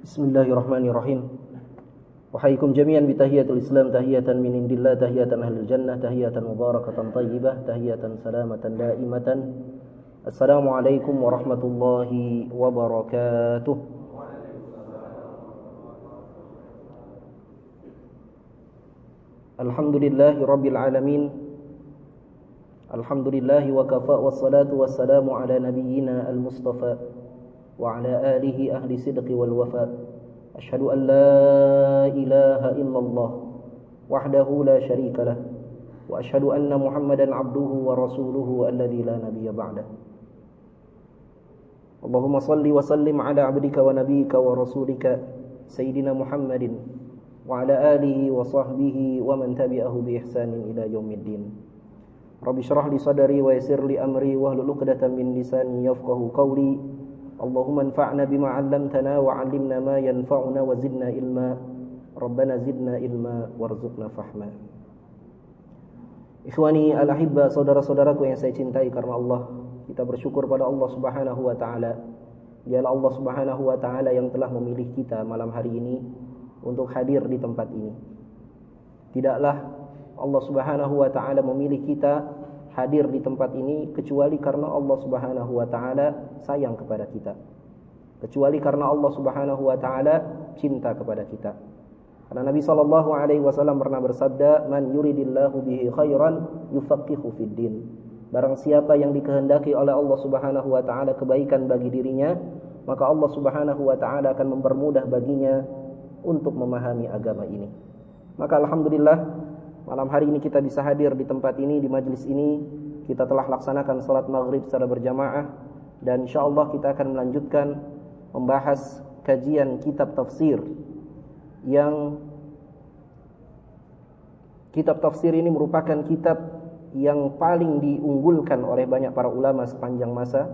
Bismillahirrahmanirrahim. Wahaikum jami'an bi tahiyatul Islam tahiyatan min indillah tahiyatan ahlil jannah tahiyatan mubarakatan tayyibah tahiyatan salamatan daimatan. Assalamualaikum warahmatullahi wabarakatuh. Alhamdulillahi rabbil alamin. Alhamdulillahi wa kafa wassalatu wassalamu ala nabiyyina al-mustafa وعلى آله أهل صدق والوفاء. أشهد أن لا إله إلا الله وحده لا شريك له وأشهد أن محمدا عبده ورسوله الذي لا نبي بعده. اللهم صل وسلم على عبدك ونبيك ورسولك سيدنا محمد وعلى آله وصحبه ومن تبعه بإحسان إلى يوم الدين. رب اشرح لي صدري ويسر لي أمري واهلل عقدة من لساني يفقه قولي. اللهم انفعنا بما علمتنا وعلمنا ما ينفعنا وزدنا علما ربنا زدنا علما وارزقنا فهما Ikhwani al-ahibba saudara-saudaraku yang saya cintai karena Allah kita bersyukur pada Allah Subhanahu wa taala dialah Allah Subhanahu wa taala yang telah memilih kita malam hari ini untuk hadir di tempat ini tidaklah Allah Subhanahu wa taala memilih kita hadir di tempat ini kecuali karena Allah Subhanahu wa taala sayang kepada kita. Kecuali karena Allah Subhanahu wa taala cinta kepada kita. Karena Nabi sallallahu alaihi wasallam pernah bersabda, "Man yuridillahu bihi khairan yufaqihu fid din." Barang siapa yang dikehendaki oleh Allah Subhanahu wa taala kebaikan bagi dirinya, maka Allah Subhanahu wa taala akan mempermudah baginya untuk memahami agama ini. Maka alhamdulillah Malam hari ini kita bisa hadir di tempat ini, di majlis ini. Kita telah laksanakan salat maghrib secara berjamaah. Dan insyaAllah kita akan melanjutkan membahas kajian kitab tafsir. Yang kitab tafsir ini merupakan kitab yang paling diunggulkan oleh banyak para ulama sepanjang masa.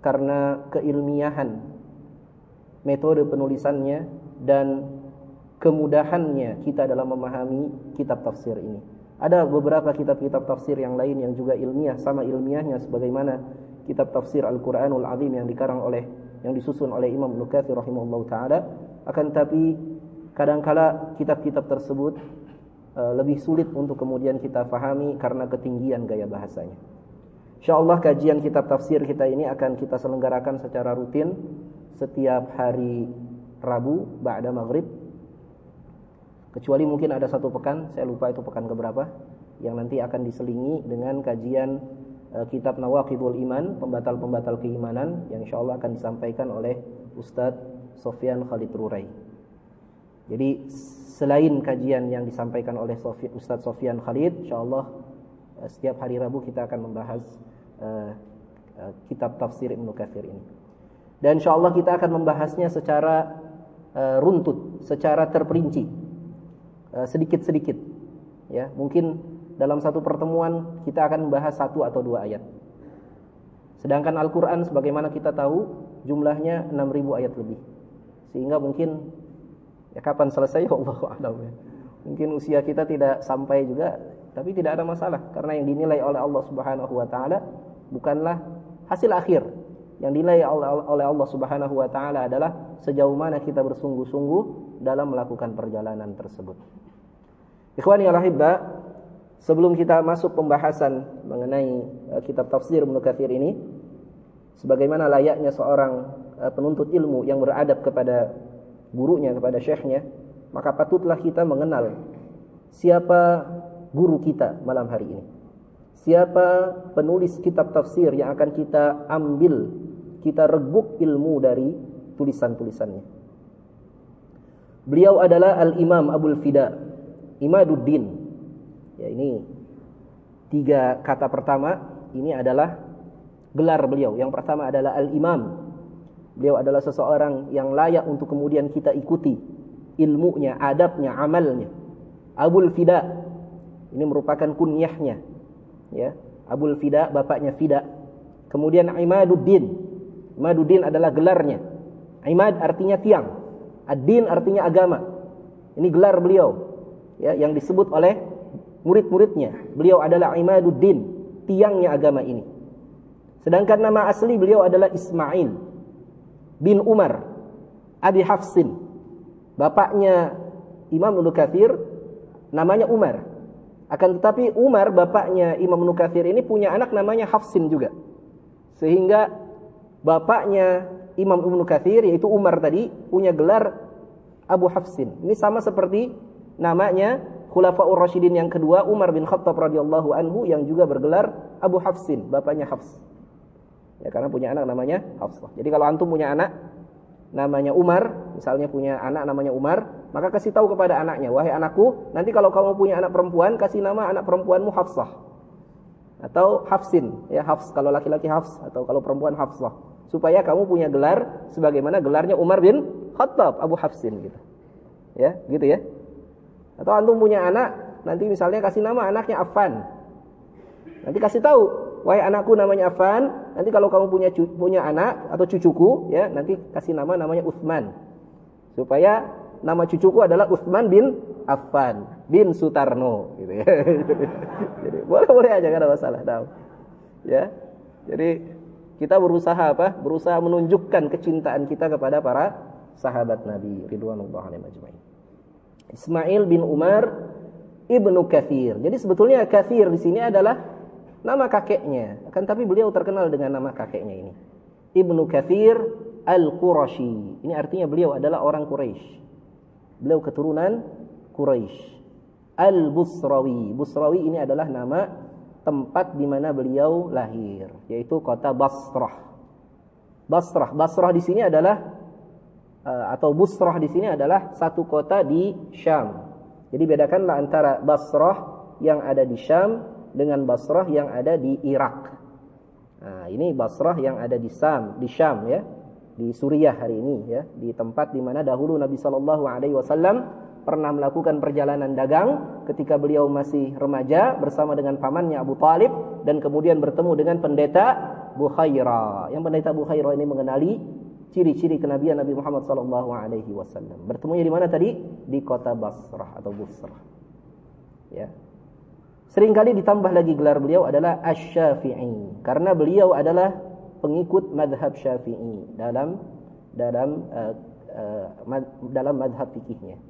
Karena keilmiahan metode penulisannya dan kemudahannya kita dalam memahami kitab tafsir ini. Ada beberapa kitab-kitab tafsir yang lain yang juga ilmiah sama ilmiahnya sebagaimana kitab tafsir Al-Qur'anul Azim yang dikarang oleh yang disusun oleh Imam Nukathir rahimahullah taala akan tapi kadangkala kitab-kitab tersebut uh, lebih sulit untuk kemudian kita fahami karena ketinggian gaya bahasanya. Insyaallah kajian kitab tafsir kita ini akan kita selenggarakan secara rutin setiap hari Rabu ba'da maghrib Kecuali mungkin ada satu pekan, saya lupa itu pekan keberapa, yang nanti akan diselingi dengan kajian uh, kitab Nawaqidul Iman, pembatal-pembatal keimanan yang insyaallah akan disampaikan oleh Ustadz Sofyan Khalid Rurai. Jadi selain kajian yang disampaikan oleh Sofi, Ustadz Sofyan Khalid, insyaallah uh, setiap hari Rabu kita akan membahas uh, kitab tafsir Ibnu Katsir ini. Dan insyaallah kita akan membahasnya secara uh, runtut, secara terperinci Eh, sedikit-sedikit. Ya, mungkin dalam satu pertemuan kita akan membahas satu atau dua ayat. Sedangkan Al-Qur'an sebagaimana kita tahu jumlahnya 6000 ayat lebih. Sehingga mungkin ya kapan selesai Allah a'lam ya. Mungkin usia kita tidak sampai juga, tapi tidak ada masalah karena yang dinilai oleh Allah Subhanahu wa taala bukanlah hasil akhir. Yang dinilai oleh Allah Subhanahu wa taala adalah sejauh mana kita bersungguh-sungguh dalam melakukan perjalanan tersebut. Ikhwani al-ahibba, sebelum kita masuk pembahasan mengenai uh, kitab tafsir Ibnu Katsir ini, sebagaimana layaknya seorang uh, penuntut ilmu yang beradab kepada gurunya, kepada syekhnya, maka patutlah kita mengenal siapa guru kita malam hari ini. Siapa penulis kitab tafsir yang akan kita ambil, kita reguk ilmu dari tulisan-tulisannya. Beliau adalah Al-Imam Abdul Fida Imaduddin. Ya ini tiga kata pertama ini adalah gelar beliau. Yang pertama adalah al-imam. Beliau adalah seseorang yang layak untuk kemudian kita ikuti ilmunya, adabnya, amalnya. Abul Fida. Ini merupakan kunyahnya. Ya, Abul Fida bapaknya Fida. Kemudian Imaduddin. Imaduddin adalah gelarnya. Imad artinya tiang. Ad-din artinya agama. Ini gelar beliau ya yang disebut oleh murid-muridnya. Beliau adalah Imaduddin, tiangnya agama ini. Sedangkan nama asli beliau adalah Ismail bin Umar Abi Hafsin. Bapaknya Imam Ibnu Katsir namanya Umar. Akan tetapi Umar bapaknya Imam Ibnu Katsir ini punya anak namanya Hafsin juga. Sehingga bapaknya Imam Ibnu Katsir yaitu Umar tadi punya gelar Abu Hafsin. Ini sama seperti namanya Khulafaur Rasyidin yang kedua Umar bin Khattab radhiyallahu anhu yang juga bergelar Abu Hafsin, bapaknya Hafs. Ya karena punya anak namanya Hafsah. Jadi kalau antum punya anak namanya Umar, misalnya punya anak namanya Umar, maka kasih tahu kepada anaknya, wahai anakku, nanti kalau kamu punya anak perempuan, kasih nama anak perempuanmu Hafsah. Atau Hafsin, ya Hafs kalau laki-laki Hafs atau kalau perempuan Hafsah. Supaya kamu punya gelar sebagaimana gelarnya Umar bin Khattab, Abu Hafsin gitu. Ya, gitu ya. Atau antum punya anak, nanti misalnya kasih nama anaknya Affan. Nanti kasih tahu, wahai anakku namanya Affan, nanti kalau kamu punya punya anak atau cucuku, ya nanti kasih nama namanya Uthman. Supaya nama cucuku adalah Uthman bin Affan bin Sutarno gitu ya. Jadi boleh-boleh aja enggak ada masalah, tahu. Ya. Jadi kita berusaha apa? Berusaha menunjukkan kecintaan kita kepada para sahabat Nabi ridwanullah alaihi. Ismail bin Umar ibnu Kathir. Jadi sebetulnya Kathir di sini adalah nama kakeknya. Akan tapi beliau terkenal dengan nama kakeknya ini. Ibnu Kathir Al-Qurashi. Ini artinya beliau adalah orang Quraisy. Beliau keturunan Quraisy. Al-Busrawi. Busrawi ini adalah nama tempat di mana beliau lahir, yaitu kota Basrah. Basrah, Basrah di sini adalah Eh, atau Busrah di sini adalah satu kota di Syam. Jadi bedakanlah antara Basrah yang ada di Syam dengan Basrah yang ada di Irak. Nah, ini Basrah yang ada di Syam, di Syam ya, di Suriah hari ini ya, di tempat di mana dahulu Nabi Shallallahu alaihi wasallam pernah melakukan perjalanan dagang ketika beliau masih remaja bersama dengan pamannya Abu Talib dan kemudian bertemu dengan pendeta Bukhaira. Yang pendeta Bukhaira ini mengenali ciri-ciri kenabian Nabi Muhammad sallallahu alaihi wasallam. Bertemunya di mana tadi? Di kota Basrah atau Busrah. Ya. Seringkali ditambah lagi gelar beliau adalah Asy-Syafi'i karena beliau adalah pengikut madhab Syafi'i dalam dalam uh, uh, dalam madhab fikihnya.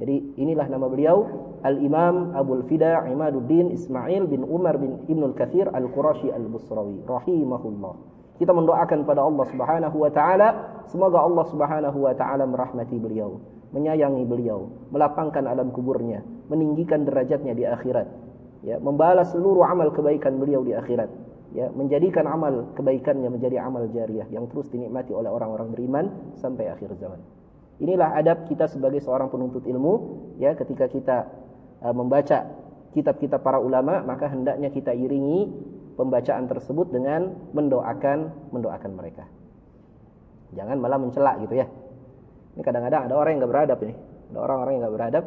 Jadi inilah nama beliau Al-Imam Abdul Fida Imaduddin Ismail bin Umar bin Ibnul Kathir Al-Qurashi Al-Busrawi rahimahullah. Kita mendoakan pada Allah Subhanahu wa taala semoga Allah Subhanahu wa taala merahmati beliau, menyayangi beliau, melapangkan alam kuburnya, meninggikan derajatnya di akhirat. Ya, membalas seluruh amal kebaikan beliau di akhirat. Ya, menjadikan amal kebaikannya menjadi amal jariah yang terus dinikmati oleh orang-orang beriman sampai akhir zaman. Inilah adab kita sebagai seorang penuntut ilmu ya ketika kita uh, membaca kitab-kitab para ulama maka hendaknya kita iringi pembacaan tersebut dengan mendoakan mendoakan mereka. Jangan malah mencela gitu ya. Ini kadang-kadang ada orang yang nggak beradab ini. Ada orang-orang yang nggak beradab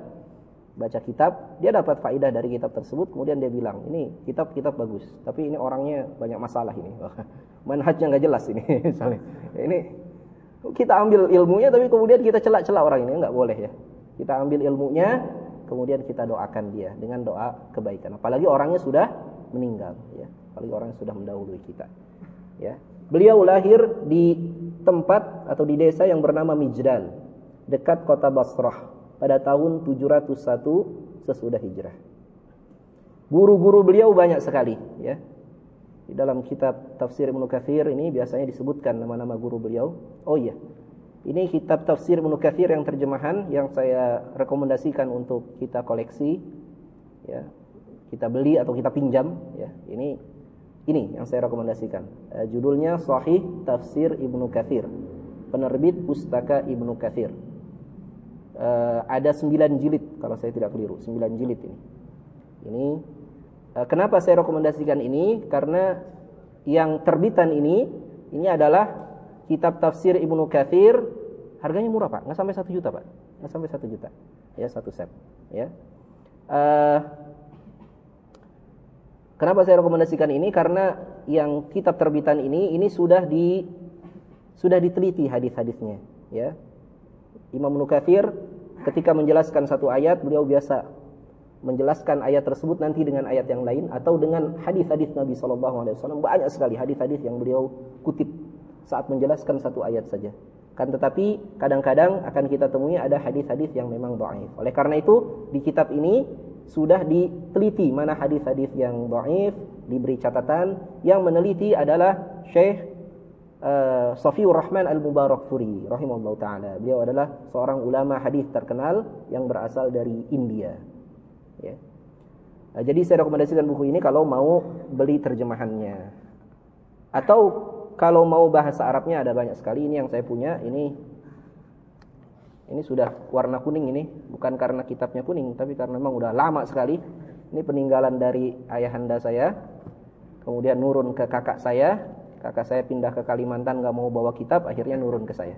baca kitab, dia dapat faidah dari kitab tersebut, kemudian dia bilang, ini kitab-kitab bagus, tapi ini orangnya banyak masalah ini. Manhajnya nggak jelas ini misalnya. Ini kita ambil ilmunya tapi kemudian kita celak-celak orang ini nggak boleh ya. Kita ambil ilmunya, kemudian kita doakan dia dengan doa kebaikan. Apalagi orangnya sudah meninggal ya apalagi orang sudah mendahului kita. Ya. Beliau lahir di tempat atau di desa yang bernama Mijdal, dekat kota Basrah pada tahun 701 sesudah hijrah. Guru-guru beliau banyak sekali, ya. Di dalam kitab tafsir Ibnu Katsir ini biasanya disebutkan nama-nama guru beliau. Oh iya. Ini kitab tafsir Ibnu Katsir yang terjemahan yang saya rekomendasikan untuk kita koleksi ya. Kita beli atau kita pinjam ya. Ini ini yang saya rekomendasikan. Uh, judulnya Sahih Tafsir Ibnu Kathir. Penerbit Pustaka Ibnu Kathir. Uh, ada sembilan jilid kalau saya tidak keliru, sembilan jilid ini. Ini kenapa saya rekomendasikan ini? Karena yang terbitan ini ini adalah kitab tafsir Ibnu Kathir. Harganya murah pak, nggak sampai satu juta pak, nggak sampai satu juta, ya satu set, ya. Uh, Kenapa saya rekomendasikan ini? Karena yang kitab terbitan ini ini sudah di sudah diteliti hadis-hadisnya, ya. Imam Nukathir ketika menjelaskan satu ayat, beliau biasa menjelaskan ayat tersebut nanti dengan ayat yang lain atau dengan hadis-hadis Nabi Shallallahu alaihi wasallam. Banyak sekali hadis-hadis yang beliau kutip saat menjelaskan satu ayat saja. Kan tetapi kadang-kadang akan kita temui ada hadis-hadis yang memang dhaif. Oleh karena itu di kitab ini sudah diteliti mana hadis-hadis yang dhaif, diberi catatan. Yang meneliti adalah Syekh uh, Safiur Rahman Al-Mubarakfuri rahimahullah taala. Beliau adalah seorang ulama hadis terkenal yang berasal dari India. Ya. Nah, jadi saya rekomendasikan buku ini kalau mau beli terjemahannya. Atau kalau mau bahasa Arabnya ada banyak sekali. Ini yang saya punya. Ini ini sudah warna kuning ini, bukan karena kitabnya kuning, tapi karena memang udah lama sekali. Ini peninggalan dari ayahanda saya. Kemudian nurun ke kakak saya. Kakak saya pindah ke Kalimantan nggak mau bawa kitab, akhirnya nurun ke saya.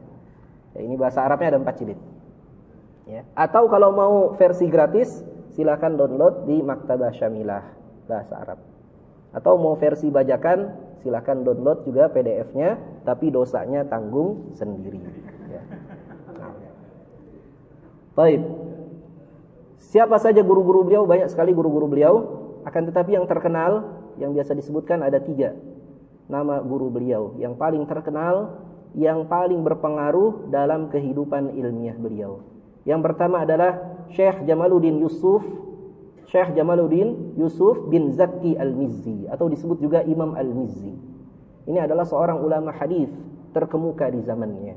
Ya, ini bahasa Arabnya ada empat jilid. Ya. Atau kalau mau versi gratis, silakan download di Maktabah Syamilah bahasa Arab. Atau mau versi bajakan, silahkan download juga PDF-nya, tapi dosanya tanggung sendiri. Ya. Baik. Siapa saja guru-guru beliau? Banyak sekali guru-guru beliau. Akan tetapi yang terkenal, yang biasa disebutkan ada tiga nama guru beliau. Yang paling terkenal, yang paling berpengaruh dalam kehidupan ilmiah beliau. Yang pertama adalah Syekh Jamaluddin Yusuf Syekh Jamaluddin Yusuf bin Zaki Al-Mizzi atau disebut juga Imam Al-Mizzi. Ini adalah seorang ulama hadis terkemuka di zamannya.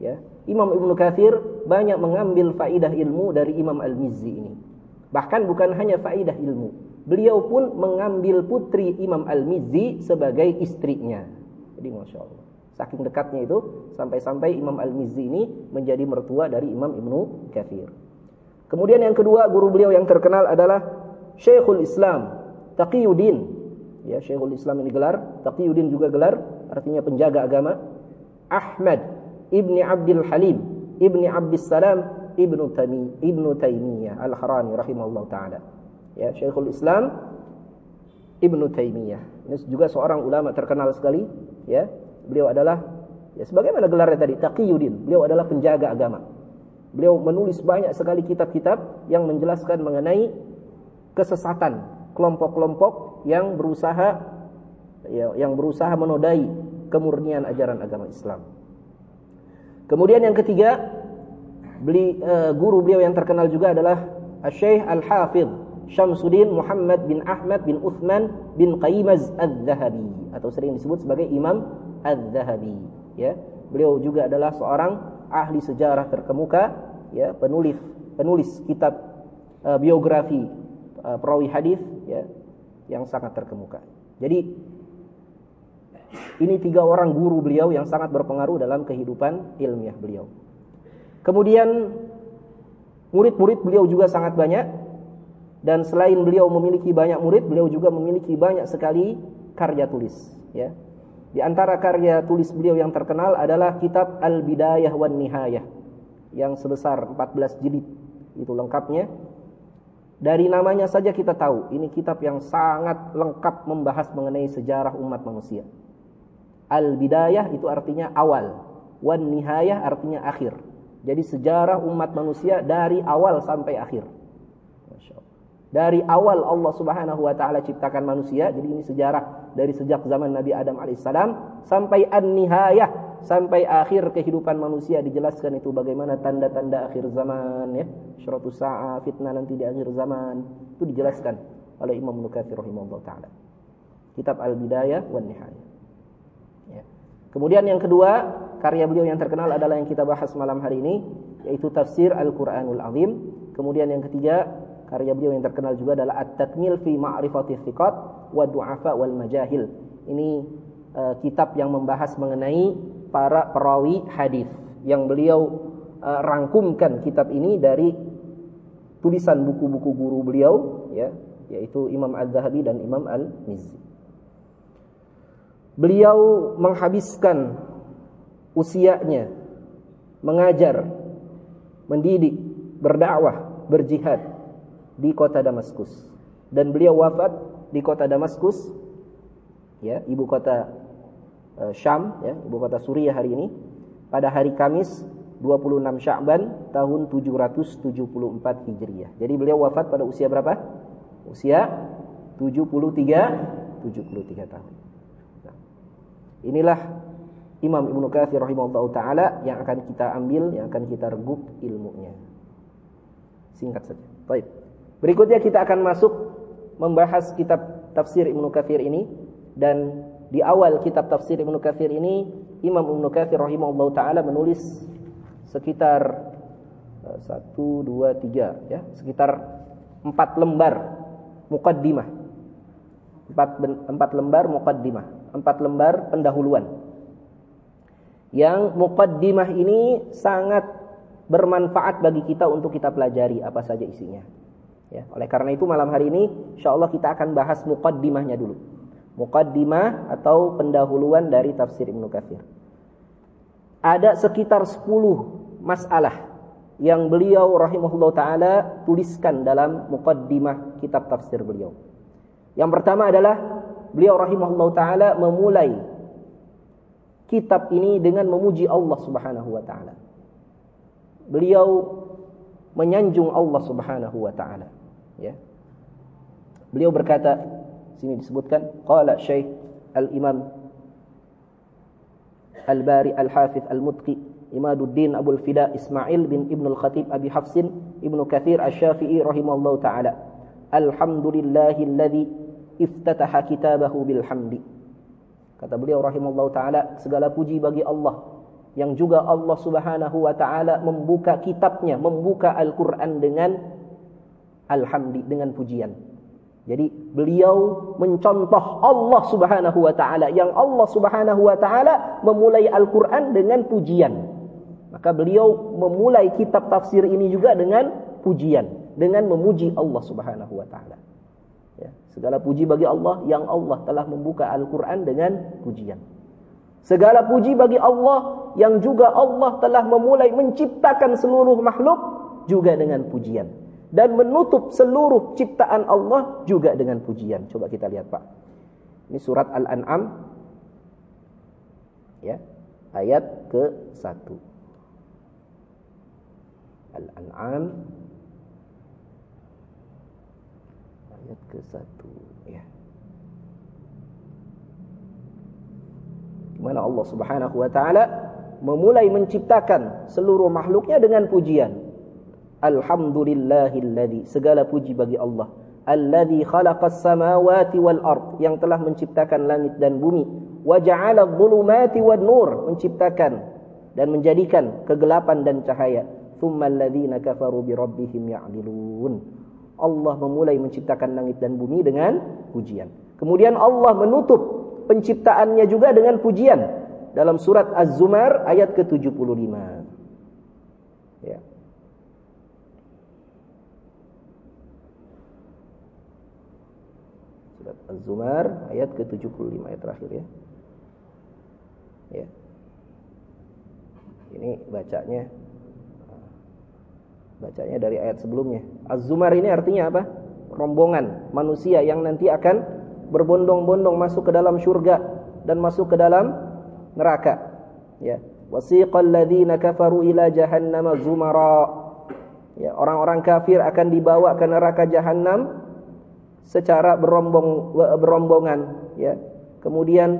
Ya. Imam Ibnu Katsir banyak mengambil faidah ilmu dari Imam Al-Mizzi ini. Bahkan bukan hanya faidah ilmu. Beliau pun mengambil putri Imam Al-Mizzi sebagai istrinya. Jadi Masya Allah. Saking dekatnya itu, sampai-sampai Imam Al-Mizzi ini menjadi mertua dari Imam Ibnu Katsir. Kemudian yang kedua guru beliau yang terkenal adalah Syekhul Islam Taqiyuddin. Ya, Syekhul Islam ini gelar, Taqiyuddin juga gelar, artinya penjaga agama. Ahmad Ibni Abdul Halim Ibni Abdus Salam Ibnu Tami Ibnu Taimiyah Al-Harani rahimahullah taala. Ya, Syekhul Islam Ibnu Taimiyah. Ini juga seorang ulama terkenal sekali, ya. Beliau adalah ya sebagaimana gelarnya tadi Taqiyuddin. Beliau adalah penjaga agama. Beliau menulis banyak sekali kitab-kitab yang menjelaskan mengenai kesesatan kelompok-kelompok yang berusaha ya, yang berusaha menodai kemurnian ajaran agama Islam. Kemudian yang ketiga, beli uh, guru beliau yang terkenal juga adalah Syekh Al-Hafidh Syamsuddin Muhammad bin Ahmad bin Uthman bin Qaimaz Al-Zahabi atau sering disebut sebagai Imam Al-Zahabi ya. Beliau juga adalah seorang ahli sejarah terkemuka, ya, penulis penulis kitab uh, biografi uh, perawi hadis ya, yang sangat terkemuka. Jadi ini tiga orang guru beliau yang sangat berpengaruh dalam kehidupan ilmiah beliau. Kemudian murid-murid beliau juga sangat banyak dan selain beliau memiliki banyak murid, beliau juga memiliki banyak sekali karya tulis, ya. Di antara karya tulis beliau yang terkenal adalah kitab Al-Bidayah wan Nihayah yang sebesar 14 jilid. Itu lengkapnya. Dari namanya saja kita tahu ini kitab yang sangat lengkap membahas mengenai sejarah umat manusia. Al-Bidayah itu artinya awal, wan Nihayah artinya akhir. Jadi sejarah umat manusia dari awal sampai akhir. Dari awal Allah Subhanahu wa taala ciptakan manusia, jadi ini sejarah dari sejak zaman Nabi Adam alaihissalam sampai an-nihayah, sampai akhir kehidupan manusia dijelaskan itu bagaimana tanda-tanda akhir zaman ya, syaratus sa'a, fitnah nanti di akhir zaman. Itu dijelaskan oleh Imam Nukatsir rahimahullah taala. Kitab Al-Bidayah wan Nihayah. Ya. Kemudian yang kedua, karya beliau yang terkenal adalah yang kita bahas malam hari ini, yaitu tafsir Al-Qur'anul Azim. Kemudian yang ketiga, Karya beliau yang terkenal juga adalah At-Takmil fi Ma'rifati Thiqat wa Du'afa wal Majahil. Ini uh, kitab yang membahas mengenai para perawi hadis yang beliau uh, rangkumkan kitab ini dari tulisan buku-buku guru beliau ya, yaitu Imam Az-Zahabi dan Imam Al-Mizzi. Beliau menghabiskan usianya mengajar, mendidik, berdakwah, berjihad di kota Damaskus dan beliau wafat di kota Damaskus ya ibu kota uh, Syam ya ibu kota Suriah hari ini pada hari Kamis 26 Sya'ban tahun 774 Hijriah. Jadi beliau wafat pada usia berapa? Usia 73 73 tahun. Nah, inilah Imam Ibnu Katsir rahimahullah taala yang akan kita ambil, yang akan kita reguk ilmunya. Singkat saja. Baik. Berikutnya kita akan masuk membahas kitab tafsir Ibnu Katsir ini. Dan di awal kitab tafsir Ibnu Katsir ini Imam Ibnu Katsir rahimahullah taala menulis sekitar eh, satu dua tiga ya sekitar empat lembar mukaddimah empat empat lembar mukaddimah empat lembar pendahuluan. Yang mukaddimah ini sangat bermanfaat bagi kita untuk kita pelajari apa saja isinya. Ya, oleh karena itu malam hari ini insyaallah kita akan bahas mukaddimahnya dulu. Mukaddimah atau pendahuluan dari tafsir Ibnu Katsir. Ada sekitar 10 masalah yang beliau rahimahullah taala tuliskan dalam mukaddimah kitab tafsir beliau. Yang pertama adalah beliau rahimahullah taala memulai kitab ini dengan memuji Allah Subhanahu wa taala. Beliau menyanjung Allah Subhanahu wa taala, ya. Beliau berkata, sini disebutkan qala Syekh Al-Imam Al-Bari Al-Hafiz Al-Mutqi Imaduddin Abdul Fida Ismail bin Ibn Al-Khatib Abi Hafsin Ibn Kathir Asy-Syafi'i rahimahullahu taala. Alhamdulillahilladzi iftataha kitabahu bilhamdi Kata beliau rahimahullah taala, segala puji bagi Allah yang juga Allah Subhanahu wa taala membuka kitabnya, membuka Al-Qur'an dengan alhamdi dengan pujian. Jadi beliau mencontoh Allah Subhanahu wa taala yang Allah Subhanahu wa taala memulai Al-Qur'an dengan pujian. Maka beliau memulai kitab tafsir ini juga dengan pujian, dengan memuji Allah Subhanahu wa taala. Segala puji bagi Allah yang Allah telah membuka Al-Quran dengan pujian. Segala puji bagi Allah yang juga Allah telah memulai menciptakan seluruh makhluk juga dengan pujian. Dan menutup seluruh ciptaan Allah juga dengan pujian. Coba kita lihat Pak. Ini surat Al-An'am. Ya, ayat ke-1. Al-An'am ayat ke-1 ya. Mana Allah Subhanahu wa taala memulai menciptakan seluruh makhluknya dengan pujian. Alhamdulillahilladzi segala puji bagi Allah. Alladzi khalaqas samawati wal ard yang telah menciptakan langit dan bumi. Wa ja'ala dhulumati wan nur menciptakan dan menjadikan kegelapan dan cahaya. Thumma alladzina kafaru bi rabbihim ya'dilun. Allah memulai menciptakan langit dan bumi dengan pujian. Kemudian Allah menutup penciptaannya juga dengan pujian dalam surat Az-Zumar ayat ke-75. Ya. Surat Az-Zumar ayat ke-75 ayat terakhir ya. Ya. Ini bacanya Bacanya dari ayat sebelumnya. Az-Zumar ini artinya apa? Rombongan manusia yang nanti akan berbondong-bondong masuk ke dalam surga dan masuk ke dalam neraka. Ya. Wasiqal ladzina kafaru ila jahannam zumara. Ya, orang-orang kafir akan dibawa ke neraka jahanam secara berombong berombongan, ya. Kemudian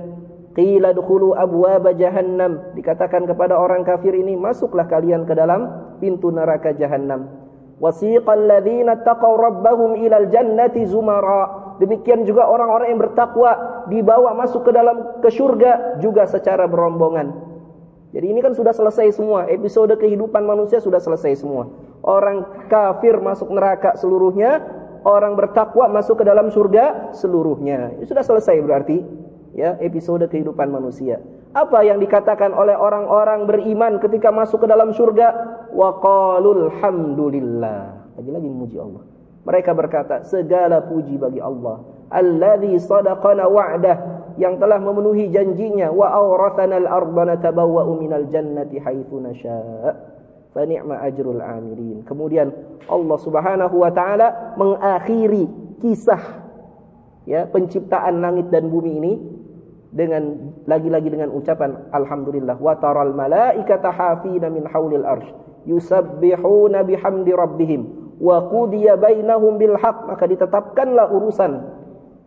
qila dukhulu abwaaba jahannam dikatakan kepada orang kafir ini masuklah kalian ke dalam pintu neraka jahannam wasiqal ladzina taqaw rabbahum ilal jannati zumara demikian juga orang-orang yang bertakwa dibawa masuk ke dalam ke surga juga secara berombongan jadi ini kan sudah selesai semua episode kehidupan manusia sudah selesai semua orang kafir masuk neraka seluruhnya orang bertakwa masuk ke dalam surga seluruhnya ini sudah selesai berarti ya episode kehidupan manusia. Apa yang dikatakan oleh orang-orang beriman ketika masuk ke dalam surga? Wa qalul hamdulillah. Lagi-lagi memuji Allah. Mereka berkata, segala puji bagi Allah. Alladhi sadaqana wa'dah. Yang telah memenuhi janjinya. Wa awrathana al-arda natabawwa'u minal jannati haithu nasha' fa ni'ma ajrul amilin. Kemudian Allah Subhanahu wa taala mengakhiri kisah ya penciptaan langit dan bumi ini dengan lagi-lagi dengan ucapan alhamdulillah wa taral malaikata hafina min haulil arsh yusabbihuna bihamdi rabbihim wa qudiya bainahum bil haqq maka ditetapkanlah urusan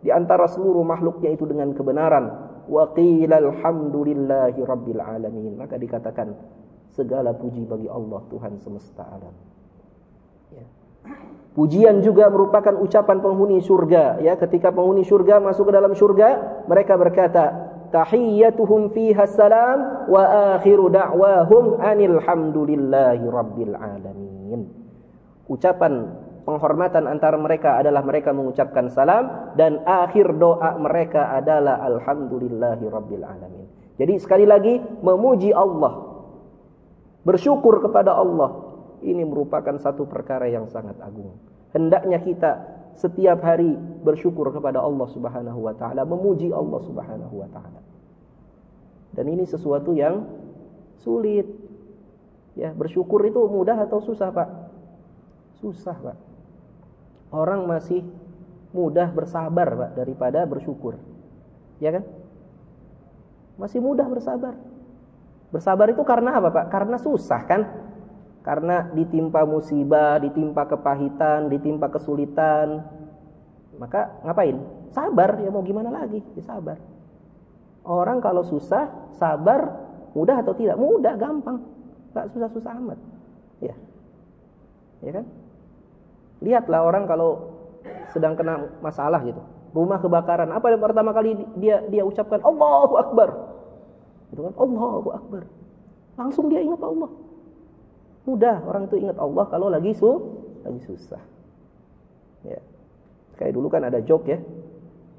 di antara seluruh makhluknya itu dengan kebenaran Wa qila alhamdulillahi rabbil alamin. Maka dikatakan segala puji bagi Allah Tuhan semesta alam. Ya. Pujian juga merupakan ucapan penghuni surga ya ketika penghuni surga masuk ke dalam surga mereka berkata tahiyyatuhum fiha salam wa akhiru da'wahum anil hamdulillahi rabbil alamin ucapan penghormatan antara mereka adalah mereka mengucapkan salam dan akhir doa mereka adalah alhamdulillahi rabbil alamin jadi sekali lagi memuji Allah bersyukur kepada Allah ini merupakan satu perkara yang sangat agung. Hendaknya kita setiap hari bersyukur kepada Allah Subhanahu wa taala, memuji Allah Subhanahu wa taala. Dan ini sesuatu yang sulit. Ya, bersyukur itu mudah atau susah, Pak? Susah, Pak. Orang masih mudah bersabar, Pak, daripada bersyukur. Ya kan? Masih mudah bersabar. Bersabar itu karena apa, Pak? Karena susah kan? Karena ditimpa musibah, ditimpa kepahitan, ditimpa kesulitan. Maka ngapain? Sabar, ya mau gimana lagi? Ya sabar. Orang kalau susah, sabar, mudah atau tidak? Mudah, gampang. Gak susah-susah amat. Ya. Ya kan? Lihatlah orang kalau sedang kena masalah gitu. Rumah kebakaran, apa yang pertama kali dia dia ucapkan? Allahu Akbar. Itu kan? Allahu Akbar. Langsung dia ingat Allah. Mudah orang itu ingat Allah kalau lagi su lagi susah. Ya. Kayak dulu kan ada joke ya.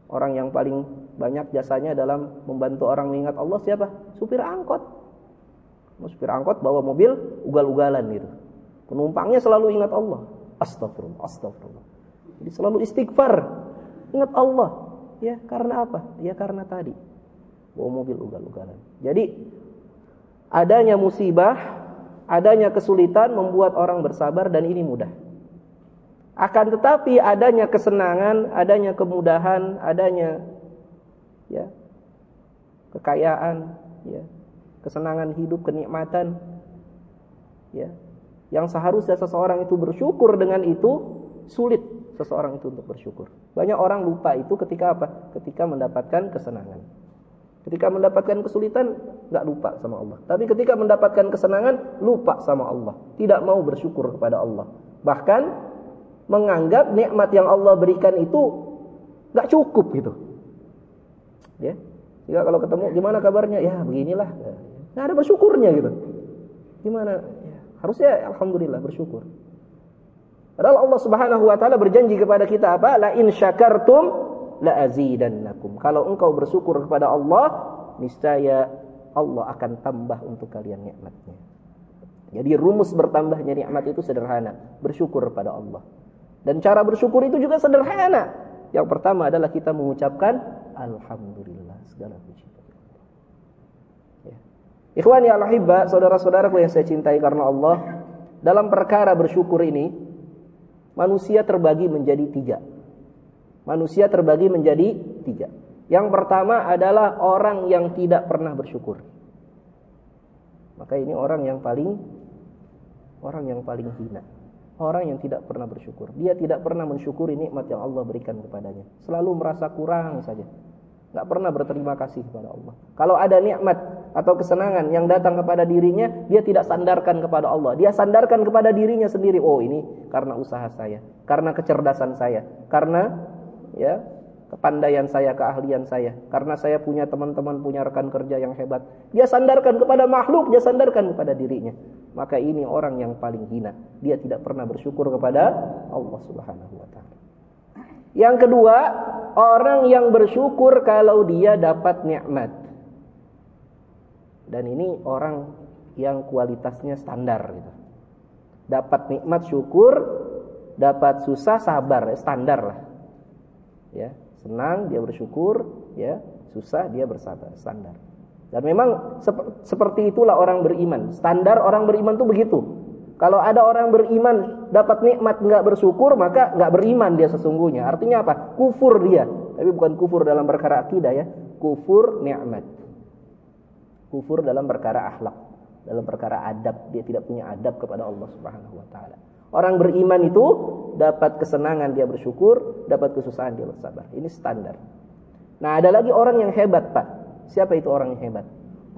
Orang yang paling banyak jasanya dalam membantu orang mengingat Allah siapa? Supir angkot. Supir angkot bawa mobil ugal-ugalan gitu. Penumpangnya selalu ingat Allah. Astagfirullah, astagfirullah. Jadi selalu istighfar. Ingat Allah. Ya, karena apa? Ya karena tadi bawa mobil ugal-ugalan. Jadi adanya musibah adanya kesulitan membuat orang bersabar dan ini mudah. Akan tetapi adanya kesenangan, adanya kemudahan, adanya ya kekayaan, ya kesenangan hidup, kenikmatan, ya yang seharusnya seseorang itu bersyukur dengan itu sulit seseorang itu untuk bersyukur. Banyak orang lupa itu ketika apa? Ketika mendapatkan kesenangan. Ketika mendapatkan kesulitan, nggak lupa sama Allah. Tapi ketika mendapatkan kesenangan, lupa sama Allah. Tidak mau bersyukur kepada Allah. Bahkan menganggap nikmat yang Allah berikan itu nggak cukup gitu. Ya, jika kalau ketemu gimana kabarnya? Ya beginilah. Nggak ada bersyukurnya gitu. Gimana? Ya, harusnya alhamdulillah bersyukur. Padahal Allah Subhanahu wa taala berjanji kepada kita apa? La in syakartum la azidannakum. Kalau engkau bersyukur kepada Allah, niscaya Allah akan tambah untuk kalian nikmatnya. Jadi rumus bertambahnya nikmat itu sederhana, bersyukur kepada Allah. Dan cara bersyukur itu juga sederhana. Yang pertama adalah kita mengucapkan alhamdulillah segala puji. Ikhwani al-hibba, saudara-saudaraku yang saya cintai karena Allah, dalam perkara bersyukur ini manusia terbagi menjadi tiga. Manusia terbagi menjadi tiga. Yang pertama adalah orang yang tidak pernah bersyukur. Maka ini orang yang paling orang yang paling hina. Orang yang tidak pernah bersyukur. Dia tidak pernah mensyukuri nikmat yang Allah berikan kepadanya. Selalu merasa kurang saja. Gak pernah berterima kasih kepada Allah. Kalau ada nikmat atau kesenangan yang datang kepada dirinya, dia tidak sandarkan kepada Allah. Dia sandarkan kepada dirinya sendiri. Oh ini karena usaha saya. Karena kecerdasan saya. Karena ya kepandaian saya, keahlian saya. Karena saya punya teman-teman, punya rekan kerja yang hebat. Dia sandarkan kepada makhluk, dia sandarkan kepada dirinya. Maka ini orang yang paling hina. Dia tidak pernah bersyukur kepada Allah Subhanahu wa taala. Yang kedua, orang yang bersyukur kalau dia dapat nikmat. Dan ini orang yang kualitasnya standar gitu. Dapat nikmat syukur, dapat susah sabar, standar lah. Ya senang dia bersyukur ya susah dia bersabar standar. Dan memang sep seperti itulah orang beriman. Standar orang beriman tuh begitu. Kalau ada orang beriman dapat nikmat nggak bersyukur maka nggak beriman dia sesungguhnya. Artinya apa? Kufur dia. Tapi bukan kufur dalam perkara akidah ya. Kufur nikmat kufur dalam perkara akhlak dalam perkara adab dia tidak punya adab kepada Allah Subhanahu wa taala Orang beriman itu dapat kesenangan dia bersyukur, dapat kesusahan dia bersabar. Ini standar. Nah, ada lagi orang yang hebat, Pak. Siapa itu orang yang hebat?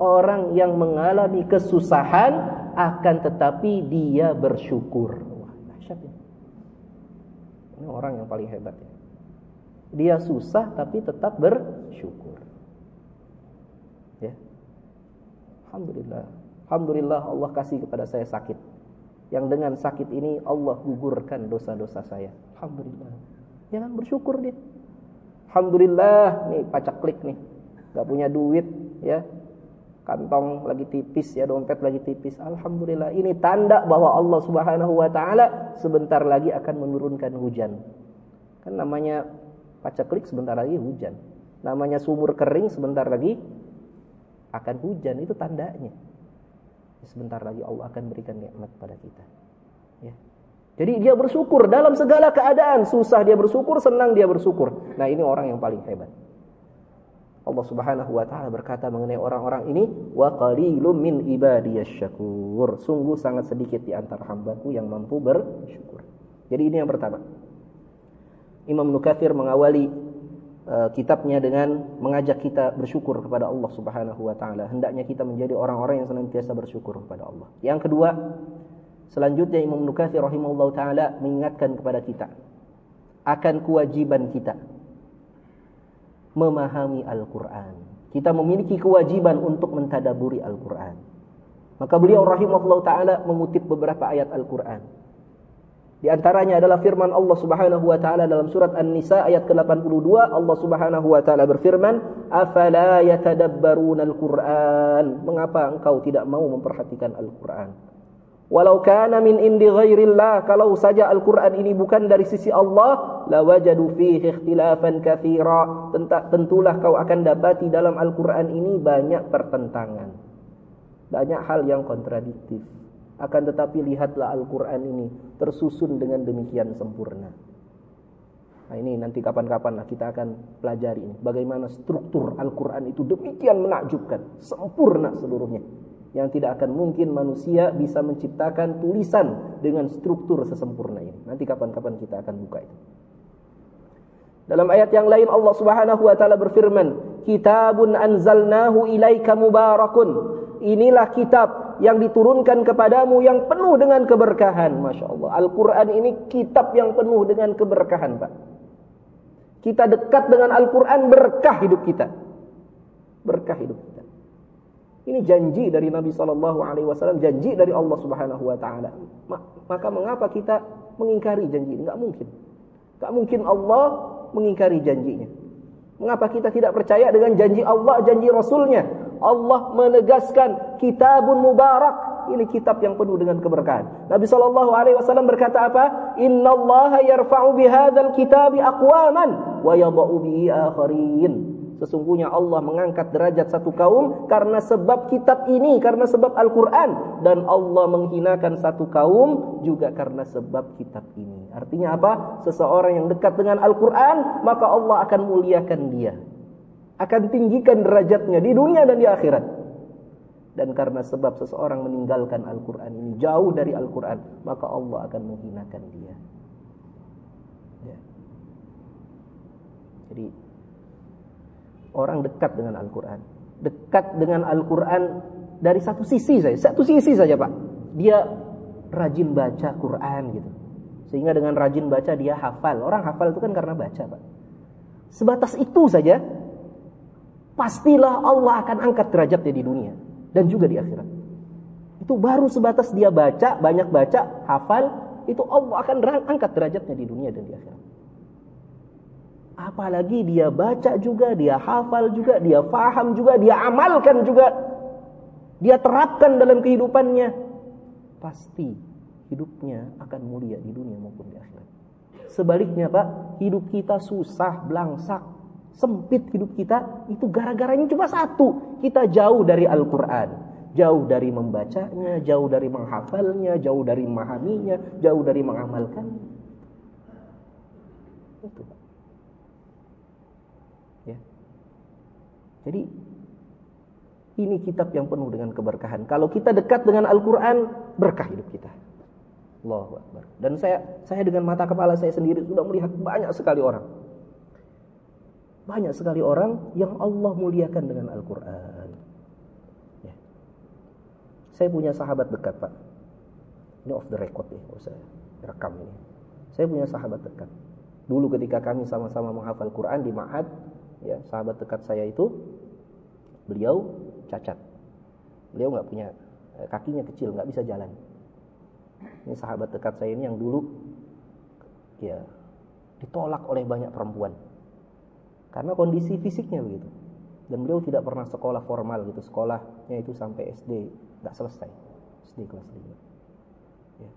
Orang yang mengalami kesusahan akan tetapi dia bersyukur. Wah, dahsyat ya. Ini orang yang paling hebat ya. Dia susah tapi tetap bersyukur. Ya. Alhamdulillah. Alhamdulillah Allah kasih kepada saya sakit. Yang dengan sakit ini Allah gugurkan dosa-dosa saya. Alhamdulillah. Jangan bersyukur dia. Alhamdulillah nih pacak klik nih. Gak punya duit ya kantong lagi tipis ya dompet lagi tipis alhamdulillah ini tanda bahwa Allah Subhanahu wa taala sebentar lagi akan menurunkan hujan kan namanya paceklik sebentar lagi hujan namanya sumur kering sebentar lagi akan hujan itu tandanya sebentar lagi Allah akan berikan nikmat pada kita ya jadi dia bersyukur dalam segala keadaan susah dia bersyukur senang dia bersyukur nah ini orang yang paling hebat Allah Subhanahu wa taala berkata mengenai orang-orang ini wa qalilum min ibadiyasyakur. Sungguh sangat sedikit di antara hambaku yang mampu bersyukur. Jadi ini yang pertama. Imam Nukathir mengawali uh, kitabnya dengan mengajak kita bersyukur kepada Allah Subhanahu wa taala. Hendaknya kita menjadi orang-orang yang senantiasa bersyukur kepada Allah. Yang kedua, selanjutnya Imam Nukathir rahimahullah taala mengingatkan kepada kita akan kewajiban kita memahami Al-Quran. Kita memiliki kewajiban untuk mentadaburi Al-Quran. Maka beliau rahimahullah ta'ala mengutip beberapa ayat Al-Quran. Di antaranya adalah firman Allah Subhanahu wa taala dalam surat An-Nisa ayat ke-82 Allah Subhanahu wa taala berfirman, "Afala yatadabbaruna al-Qur'an?" Mengapa engkau tidak mau memperhatikan Al-Qur'an? Walau kana min indi ghairillah, kalau saja Al-Quran ini bukan dari sisi Allah, lawajadu fihi ikhtilafan kathira. Tentulah kau akan dapati dalam Al-Quran ini banyak pertentangan. Banyak hal yang kontradiktif. Akan tetapi lihatlah Al-Quran ini tersusun dengan demikian sempurna. Nah ini nanti kapan-kapan kita akan pelajari ini. Bagaimana struktur Al-Quran itu demikian menakjubkan. Sempurna seluruhnya yang tidak akan mungkin manusia bisa menciptakan tulisan dengan struktur sesempurna ini. Nanti kapan-kapan kita akan buka itu. Dalam ayat yang lain Allah Subhanahu wa taala berfirman, "Kitabun anzalnahu ilaika mubarakun." Inilah kitab yang diturunkan kepadamu yang penuh dengan keberkahan. Masya Allah. Al-Quran ini kitab yang penuh dengan keberkahan, Pak. Kita dekat dengan Al-Quran berkah hidup kita. Berkah hidup kita. Ini janji dari Nabi Shallallahu Alaihi Wasallam, janji dari Allah Subhanahu Wa Taala. Maka mengapa kita mengingkari janji ini? Gak mungkin. Gak mungkin Allah mengingkari janjinya. Mengapa kita tidak percaya dengan janji Allah, janji Rasulnya? Allah menegaskan kitabun mubarak. Ini kitab yang penuh dengan keberkahan. Nabi Wasallam berkata apa? Inna Allah yarfa'u bihadzal kitabi aqwaman wa yadau bihi akharin. Sesungguhnya Allah mengangkat derajat satu kaum karena sebab kitab ini, karena sebab Al-Quran. Dan Allah menghinakan satu kaum juga karena sebab kitab ini. Artinya apa? Seseorang yang dekat dengan Al-Quran, maka Allah akan muliakan dia. Akan tinggikan derajatnya di dunia dan di akhirat. Dan karena sebab seseorang meninggalkan Al-Quran ini, jauh dari Al-Quran, maka Allah akan menghinakan dia. Ya. Jadi orang dekat dengan Al-Quran. Dekat dengan Al-Quran dari satu sisi saja. Satu sisi saja Pak. Dia rajin baca Quran gitu. Sehingga dengan rajin baca dia hafal. Orang hafal itu kan karena baca Pak. Sebatas itu saja. Pastilah Allah akan angkat derajatnya di dunia. Dan juga di akhirat. Itu baru sebatas dia baca, banyak baca, hafal. Itu Allah akan angkat derajatnya di dunia dan di akhirat. Apalagi dia baca juga, dia hafal juga, dia faham juga, dia amalkan juga. Dia terapkan dalam kehidupannya. Pasti hidupnya akan mulia di dunia maupun di akhirat. Sebaliknya Pak, hidup kita susah, belangsak, sempit hidup kita, itu gara-garanya cuma satu. Kita jauh dari Al-Quran. Jauh dari membacanya, jauh dari menghafalnya, jauh dari memahaminya, jauh dari mengamalkannya. Itu Pak. Jadi ini kitab yang penuh dengan keberkahan. Kalau kita dekat dengan Al-Quran, berkah hidup kita. Allahu Akbar. Dan saya saya dengan mata kepala saya sendiri sudah melihat banyak sekali orang Banyak sekali orang yang Allah muliakan dengan Al-Quran. Ya. Saya punya sahabat dekat Pak. Ini off the record ya, usah rekam ini. Saya punya sahabat dekat. Dulu ketika kami sama-sama menghafal Quran di Ma'had, ya, sahabat dekat saya itu beliau cacat. Beliau nggak punya eh, kakinya kecil, nggak bisa jalan. Ini sahabat dekat saya ini yang dulu ya ditolak oleh banyak perempuan karena kondisi fisiknya begitu. Dan beliau tidak pernah sekolah formal gitu. Sekolahnya itu sampai SD, nggak selesai. SD kelas 5. Ya.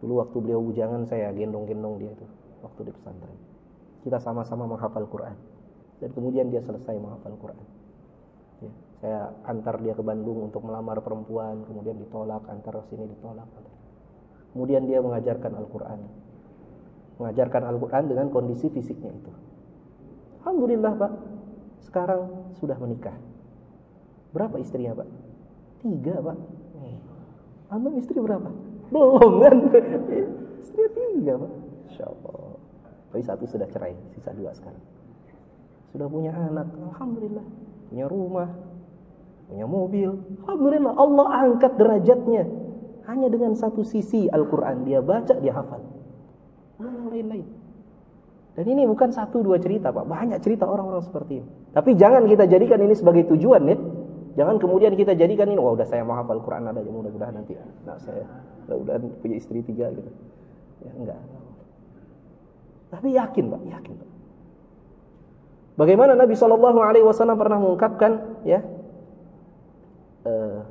Dulu waktu beliau bujangan saya gendong-gendong dia itu waktu di pesantren. Kita sama-sama menghafal Quran. Dan kemudian dia selesai menghafal Quran. Ya. Saya antar dia ke Bandung untuk melamar perempuan, kemudian ditolak, antar sini ditolak. Kemudian dia mengajarkan Al-Quran. Mengajarkan Al-Quran dengan kondisi fisiknya itu. Alhamdulillah Pak, sekarang sudah menikah. Berapa istrinya Pak? Tiga Pak. Antum istri berapa? Belum kan? istri tiga Pak. Insya Allah. Tapi satu sudah cerai, sisa dua sekarang. Sudah punya anak, Alhamdulillah. Punya rumah, punya mobil. Alhamdulillah, Allah angkat derajatnya. Hanya dengan satu sisi Al-Quran. Dia baca, dia hafal. Lain-lain. Dan ini bukan satu dua cerita Pak, banyak cerita orang-orang seperti ini. Tapi jangan kita jadikan ini sebagai tujuan ya. Jangan kemudian kita jadikan ini, wah udah saya mau hafal Quran ada, mudah-mudahan nanti nah saya mudah-mudahan punya istri tiga gitu. Ya enggak. Tapi yakin Pak, yakin Pak. Bagaimana Nabi Shallallahu Alaihi Wasallam pernah mengungkapkan, ya, uh,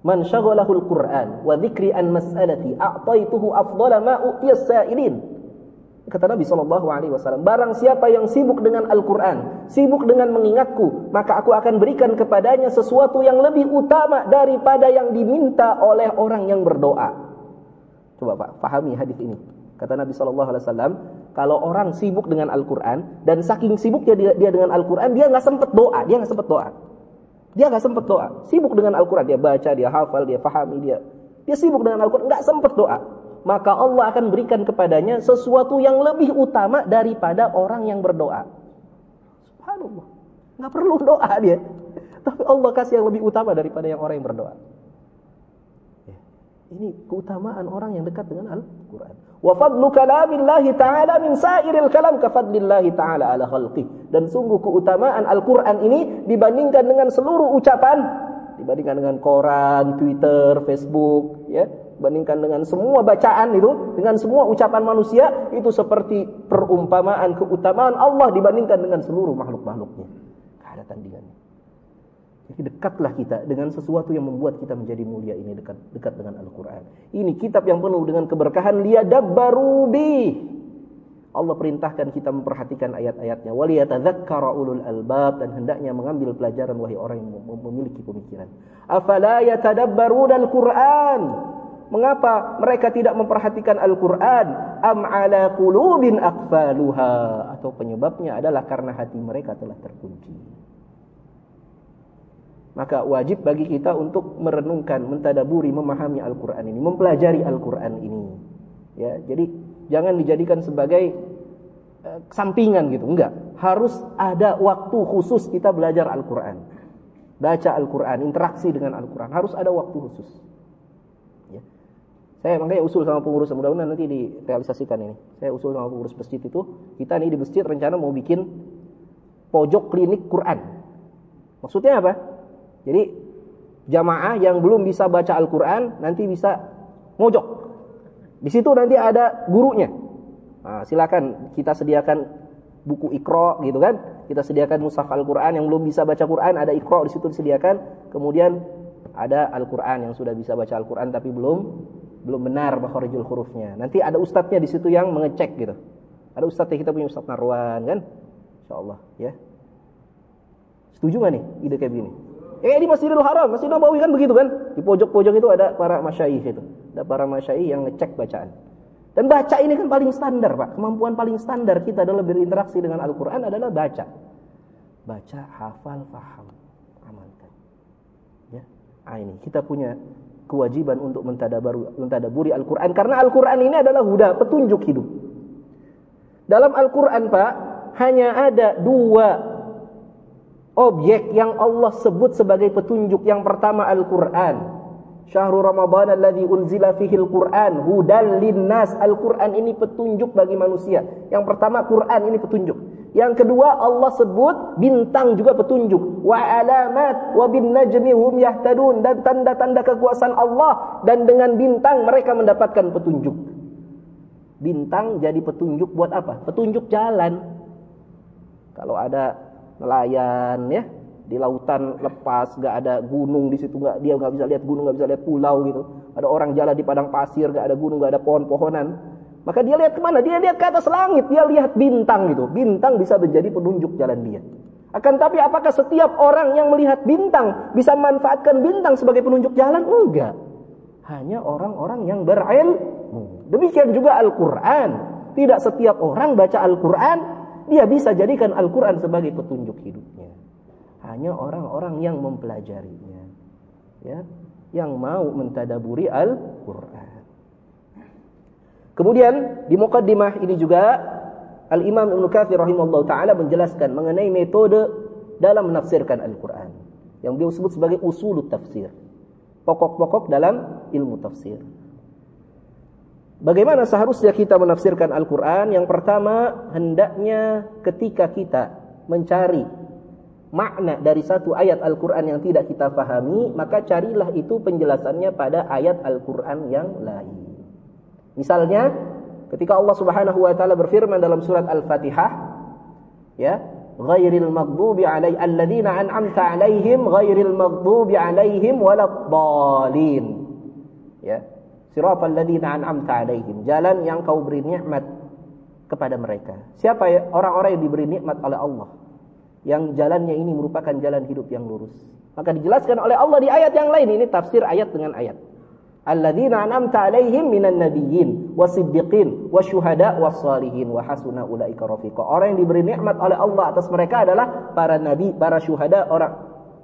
man syaghalahul Quran wa dzikri an mas'alati a'taituhu afdala ma u'tiyas sa'ilin Kata Nabi Shallallahu Alaihi Wasallam, barang siapa yang sibuk dengan Al-Quran, sibuk dengan mengingatku, maka aku akan berikan kepadanya sesuatu yang lebih utama daripada yang diminta oleh orang yang berdoa. Coba Pak, pahami hadis ini. Kata Nabi Shallallahu Alaihi Wasallam, kalau orang sibuk dengan Al-Quran dan saking sibuknya dia, dia dengan Al-Quran, dia nggak sempet doa, dia nggak sempet doa. Dia nggak sempet doa. Sibuk dengan Al-Quran, dia baca, dia hafal, dia pahami, dia dia sibuk dengan Al-Quran, nggak sempet doa maka Allah akan berikan kepadanya sesuatu yang lebih utama daripada orang yang berdoa. Subhanallah. Nggak perlu doa dia. Tapi Allah kasih yang lebih utama daripada yang orang yang berdoa. Ini keutamaan orang yang dekat dengan Al-Quran. Wa fadlu kalamillahi ta'ala min sairil kalam ka fadlillahi ta'ala ala khalqi. Dan sungguh keutamaan Al-Quran ini dibandingkan dengan seluruh ucapan. Dibandingkan dengan koran, Twitter, Facebook. ya bandingkan dengan semua bacaan itu, dengan semua ucapan manusia, itu seperti perumpamaan keutamaan Allah dibandingkan dengan seluruh makhluk-makhluknya. Tidak ada tandingannya. Dekatlah kita dengan sesuatu yang membuat kita menjadi mulia ini dekat dekat dengan Al-Quran. Ini kitab yang penuh dengan keberkahan liyadabbaru bih. Allah perintahkan kita memperhatikan ayat-ayatnya. Waliyatadzakkara ulul albab dan hendaknya mengambil pelajaran wahai orang yang memiliki pemikiran. Afala yatadabbaruna al-Qur'an? Mengapa mereka tidak memperhatikan Al-Quran? Am ala qulubin aqfaluha. Atau penyebabnya adalah karena hati mereka telah terkunci. Maka wajib bagi kita untuk merenungkan, mentadaburi, memahami Al-Quran ini. Mempelajari Al-Quran ini. Ya, jadi jangan dijadikan sebagai uh, sampingan gitu. Enggak. Harus ada waktu khusus kita belajar Al-Quran. Baca Al-Quran, interaksi dengan Al-Quran. Harus ada waktu khusus. Saya makanya usul sama pengurus, mudah-mudahan nanti direalisasikan ini. Saya usul sama pengurus masjid itu, kita nih di masjid rencana mau bikin pojok klinik Quran. Maksudnya apa? Jadi jamaah yang belum bisa baca Al-Quran nanti bisa mojok. Di situ nanti ada gurunya. Nah, silakan kita sediakan buku ikro gitu kan. Kita sediakan mushaf Al-Quran yang belum bisa baca Quran ada ikro di situ disediakan. Kemudian ada Al-Quran yang sudah bisa baca Al-Quran tapi belum belum benar makharijul hurufnya. Nanti ada ustadznya di situ yang mengecek gitu. Ada ustadznya kita punya ustadz Narwan kan? Insyaallah ya. Setuju gak nih ide kayak begini? Eh di Masjidil Haram, Masjidil Nabawi kan begitu kan? Di pojok-pojok itu ada para masyayikh itu. Ada para masyayikh yang ngecek bacaan. Dan baca ini kan paling standar, Pak. Kemampuan paling standar kita adalah berinteraksi dengan Al-Qur'an adalah baca. Baca, hafal, paham, amalkan. Ya. Ah ini kita punya kewajiban untuk mentadaburi Al-Quran. Karena Al-Quran ini adalah huda, petunjuk hidup. Dalam Al-Quran Pak, hanya ada dua objek yang Allah sebut sebagai petunjuk. Yang pertama Al-Quran. Syahrul Ramadan alladhi unzila fihil Quran hudal linnas. Al-Quran ini petunjuk bagi manusia. Yang pertama Quran ini petunjuk. Yang kedua Allah sebut bintang juga petunjuk. Wa alamat wa bin najmi hum yahtadun dan tanda-tanda kekuasaan Allah dan dengan bintang mereka mendapatkan petunjuk. Bintang jadi petunjuk buat apa? Petunjuk jalan. Kalau ada nelayan ya, di lautan lepas, nggak ada gunung di situ, nggak dia nggak bisa lihat gunung, nggak bisa lihat pulau gitu. Ada orang jalan di padang pasir, nggak ada gunung, nggak ada pohon-pohonan. Maka dia lihat ke mana? Dia lihat ke atas langit, dia lihat bintang gitu. Bintang bisa menjadi penunjuk jalan dia. Akan tapi apakah setiap orang yang melihat bintang bisa manfaatkan bintang sebagai penunjuk jalan? Enggak. Hanya orang-orang yang berilmu. Demikian juga Al-Quran. Tidak setiap orang baca Al-Quran, dia bisa jadikan Al-Quran sebagai petunjuk hidupnya. Hanya orang-orang yang mempelajarinya. Ya yang mau mentadaburi Al-Qur'an. Kemudian di mukaddimah ini juga Al-Imam Ibnu Katsir rahimahullah taala menjelaskan mengenai metode dalam menafsirkan Al-Qur'an. Yang beliau sebut sebagai usulut tafsir. Pokok-pokok dalam ilmu tafsir Bagaimana seharusnya kita menafsirkan Al-Quran? Yang pertama, hendaknya ketika kita mencari makna dari satu ayat Al-Quran yang tidak kita pahami, maka carilah itu penjelasannya pada ayat Al-Quran yang lain. Misalnya, ketika Allah Subhanahu wa taala berfirman dalam surat Al-Fatihah, ya, ghairil maghdubi alai alladziina an'amta alaihim ghairil maghdubi alaihim waladdallin. Ya. Siratal ladzina an'amta alaihim, jalan yang kau beri nikmat kepada mereka. Siapa ya orang-orang yang diberi nikmat oleh Allah? yang jalannya ini merupakan jalan hidup yang lurus. Maka dijelaskan oleh Allah di ayat yang lain ini tafsir ayat dengan ayat. Alladzina an'amta 'alaihim minan nabiyyin wasiddiqin wasyuhada wassalihin wa hasuna ulaika rafiqa. Orang yang diberi nikmat oleh Allah atas mereka adalah para nabi, para syuhada, orang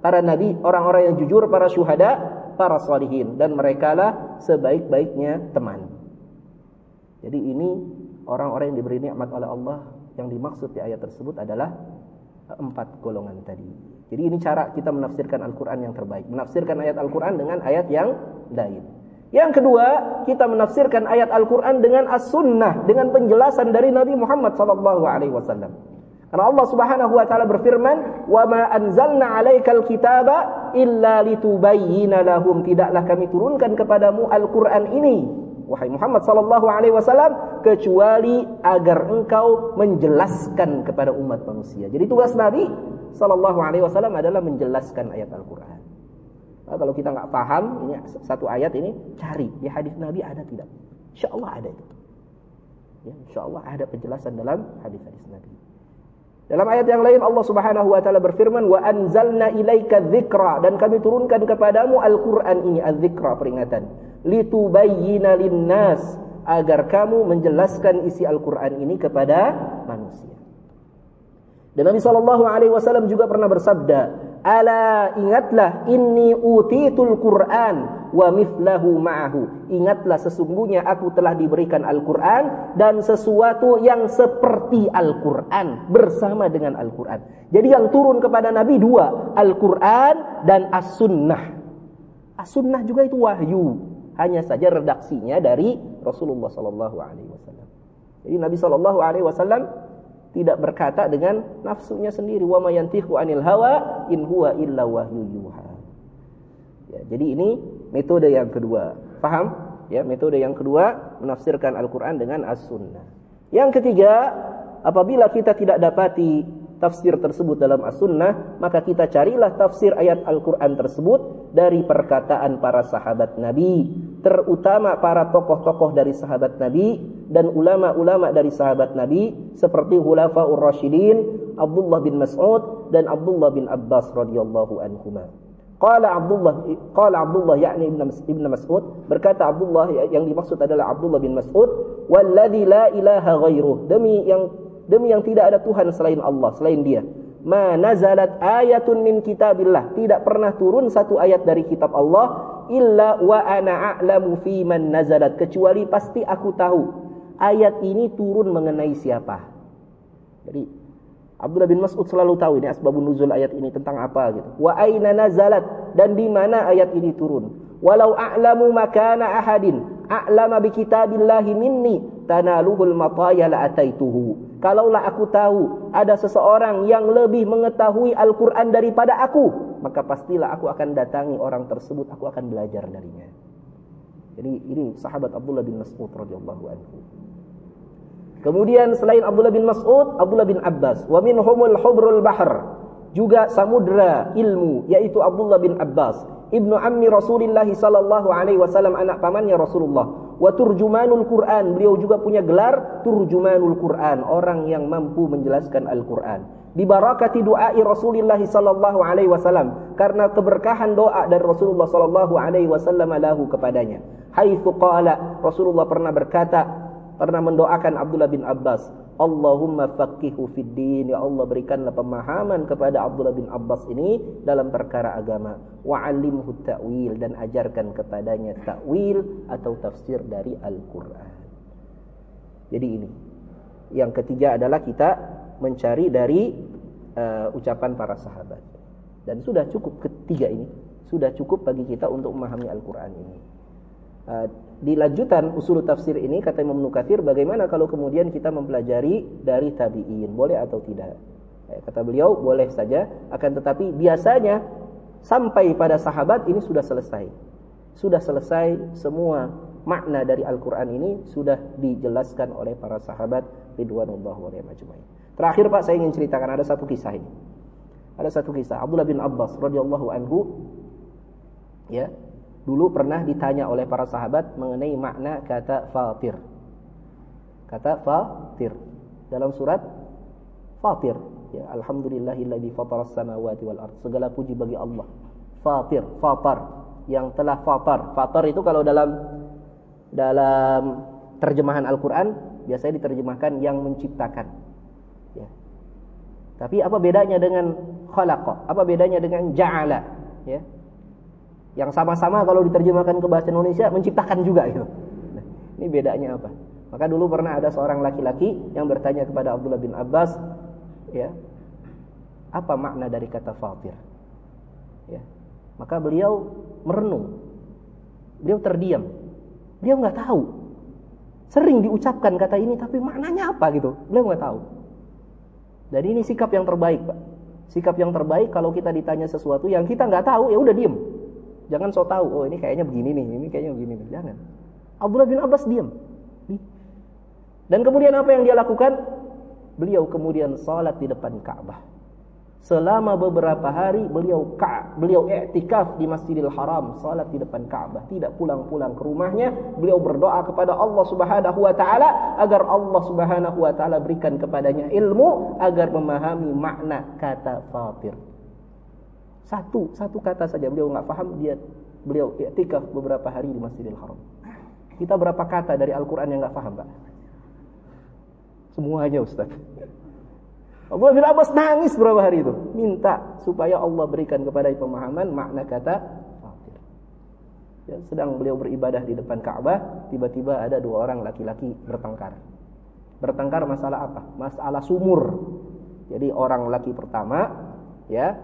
para nabi, orang-orang yang jujur, para syuhada, para salihin dan mereka lah sebaik-baiknya teman. Jadi ini orang-orang yang diberi nikmat oleh Allah yang dimaksud di ayat tersebut adalah empat golongan tadi. Jadi ini cara kita menafsirkan Al-Quran yang terbaik. Menafsirkan ayat Al-Quran dengan ayat yang lain. Yang kedua, kita menafsirkan ayat Al-Quran dengan as-sunnah. Dengan penjelasan dari Nabi Muhammad SAW. Karena Allah Subhanahu wa taala berfirman, "Wa ma anzalna 'alaikal kitaba illa litubayyana lahum." Tidaklah kami turunkan kepadamu Al-Qur'an ini wahai Muhammad sallallahu alaihi wasallam kecuali agar engkau menjelaskan kepada umat manusia. Jadi tugas Nabi sallallahu alaihi wasallam adalah menjelaskan ayat Al-Qur'an. Nah, kalau kita nggak paham ini satu ayat ini cari di hadis Nabi ada tidak? Insyaallah ada itu. Ya, insyaallah ada penjelasan dalam hadis-hadis Nabi. Dalam ayat yang lain Allah Subhanahu wa taala berfirman wa anzalna ilaika dzikra dan kami turunkan kepadamu Al-Qur'an ini az-dzikra peringatan litubayyina linnas agar kamu menjelaskan isi Al-Qur'an ini kepada manusia. Dan Nabi sallallahu alaihi wasallam juga pernah bersabda, "Ala ingatlah inni utitul Qur'an wa mithlahu ma'ahu." Ingatlah sesungguhnya aku telah diberikan Al-Qur'an dan sesuatu yang seperti Al-Qur'an bersama dengan Al-Qur'an. Jadi yang turun kepada Nabi dua, Al-Qur'an dan As-Sunnah. As-Sunnah juga itu wahyu hanya saja redaksinya dari Rasulullah sallallahu alaihi wasallam. Jadi Nabi sallallahu alaihi wasallam tidak berkata dengan nafsunya sendiri wa mayantihu anil hawa in huwa illa wahyu. Ya, jadi ini metode yang kedua. Paham? Ya, metode yang kedua menafsirkan Al-Qur'an dengan As-Sunnah. Yang ketiga, apabila kita tidak dapati tafsir tersebut dalam As-Sunnah, maka kita carilah tafsir ayat Al-Quran tersebut dari perkataan para sahabat Nabi, terutama para tokoh-tokoh dari sahabat Nabi dan ulama-ulama dari sahabat Nabi seperti Hulafaur Rasyidin, Abdullah bin Mas'ud dan Abdullah bin Abbas radhiyallahu anhuma. Qala Abdullah qala Abdullah yakni Ibn Mas'ud berkata Abdullah yang dimaksud adalah Abdullah bin Mas'ud walladzi la ilaha ghairuh demi yang demi yang tidak ada Tuhan selain Allah, selain Dia. Ma nazalat ayatun min kitabillah, tidak pernah turun satu ayat dari kitab Allah illa wa ana a'lamu fi man nazalat, kecuali pasti aku tahu ayat ini turun mengenai siapa. Jadi Abdullah bin Mas'ud selalu tahu ini asbabun nuzul ayat ini tentang apa gitu. Wa aina nazalat dan di mana ayat ini turun. Walau a'lamu makana ahadin a'lama bi kitabillahi minni tanaluhul mataya la. Kalaulah aku tahu ada seseorang yang lebih mengetahui Al-Qur'an daripada aku, maka pastilah aku akan datangi orang tersebut, aku akan belajar darinya. Jadi ini sahabat Abdullah bin Mas'ud radhiyallahu anhu. Kemudian selain Abdullah bin Mas'ud, Abdullah bin Abbas. Wa minhumul hubrul bahr. Juga samudra ilmu yaitu Abdullah bin Abbas, ibnu ammi Rasulullah sallallahu alaihi wasallam anak pamannya Rasulullah. Wa turjumanul Quran, beliau juga punya gelar turjumanul Quran, orang yang mampu menjelaskan Al-Qur'an. Bibarakati du'ai Rasulullah sallallahu alaihi wasallam, karena keberkahan doa dari Rasulullah sallallahu alaihi wasallam lahu kepadanya. Haitsu qala, Rasulullah pernah berkata, pernah mendoakan Abdullah bin Abbas, Allahumma faqihu fid din, ya Allah berikanlah pemahaman kepada Abdullah bin Abbas ini dalam perkara agama, wa 'allimhu ta'wil dan ajarkan kepadanya ta'wil atau tafsir dari Al-Qur'an. Jadi ini. Yang ketiga adalah kita mencari dari uh, ucapan para sahabat. Dan sudah cukup ketiga ini, sudah cukup bagi kita untuk memahami Al-Qur'an ini. Uh, di lanjutan usul tafsir ini kata Imam Nukathir bagaimana kalau kemudian kita mempelajari dari tabi'in? Boleh atau tidak? Eh, kata beliau boleh saja. Akan tetapi biasanya sampai pada sahabat ini sudah selesai. Sudah selesai semua makna dari Al-Quran ini sudah dijelaskan oleh para sahabat ridwanullah wa majma'in terakhir Pak saya ingin ceritakan ada satu kisah ini. Ada satu kisah. Abdullah bin Abbas radhiyallahu anhu ya dulu pernah ditanya oleh para sahabat mengenai makna kata fatir. Kata fatir dalam surat Fatir. Ya, alhamdulillahilladzi fataras samawati wal ard. Segala puji bagi Allah. Fatir, fatar yang telah fatar. Fatar itu kalau dalam dalam terjemahan Al-Qur'an biasanya diterjemahkan yang menciptakan. Ya. Tapi apa bedanya dengan khalaqa? Apa bedanya dengan ja'ala? Ya yang sama-sama kalau diterjemahkan ke bahasa Indonesia menciptakan juga gitu. Nah, ini bedanya apa? Maka dulu pernah ada seorang laki-laki yang bertanya kepada Abdullah bin Abbas, ya, apa makna dari kata fatir? Ya. Maka beliau merenung. Beliau terdiam. Beliau nggak tahu. Sering diucapkan kata ini tapi maknanya apa gitu. Beliau nggak tahu. Dan ini sikap yang terbaik, Pak. Sikap yang terbaik kalau kita ditanya sesuatu yang kita nggak tahu, ya udah diem. Jangan so tahu, oh ini kayaknya begini nih, ini kayaknya begini nih. Jangan. Abdullah bin Abbas diam. Dan kemudian apa yang dia lakukan? Beliau kemudian salat di depan Ka'bah. Selama beberapa hari beliau ka beliau i'tikaf di Masjidil Haram, salat di depan Ka'bah, tidak pulang-pulang ke rumahnya. Beliau berdoa kepada Allah Subhanahu wa taala agar Allah Subhanahu wa taala berikan kepadanya ilmu agar memahami makna kata fatir. Satu, satu kata saja beliau nggak paham dia beliau i'tikaf beberapa hari di Masjidil Haram. Kita berapa kata dari Al-Qur'an yang nggak paham, Pak? Semuanya, Ustaz. Abu bin Abbas nangis berapa hari itu, minta supaya Allah berikan kepada pemahaman makna kata fatir. Ya, sedang beliau beribadah di depan Ka'bah, tiba-tiba ada dua orang laki-laki bertengkar. Bertengkar masalah apa? Masalah sumur. Jadi orang laki pertama ya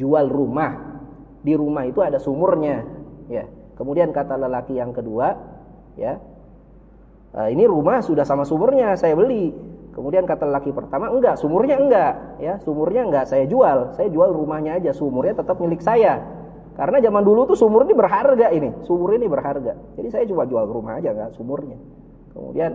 jual rumah. Di rumah itu ada sumurnya, ya. Kemudian kata lelaki yang kedua, ya. E, ini rumah sudah sama sumurnya, saya beli. Kemudian kata lelaki pertama, enggak, sumurnya enggak, ya. Sumurnya enggak saya jual. Saya jual rumahnya aja, sumurnya tetap milik saya. Karena zaman dulu tuh sumur ini berharga ini, sumur ini berharga. Jadi saya cuma jual rumah aja enggak sumurnya. Kemudian